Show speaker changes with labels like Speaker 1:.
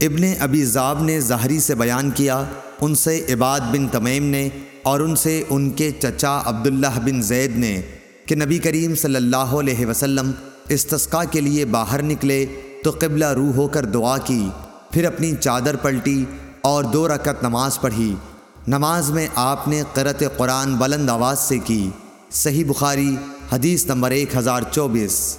Speaker 1: ابن ابی زاب نے ظاہری سے بیان کیا، ان سے عباد بن تمیم نے اور ان سے ان کے چچا عبداللہ بن زید نے کہ نبی کریم صلی اللہ علیہ وسلم استسقاء کے لیے باہر نکلے تو قبلہ روح ہو کر دعا کی، پھر اپنی چادر پلٹی اور دو رکعت نماز پڑھی۔ نماز میں آپ نے قرت قرآن بلند آواز سے کی۔ صحیح بخاری، حدیث نمبر ایک ہزار چوبیس۔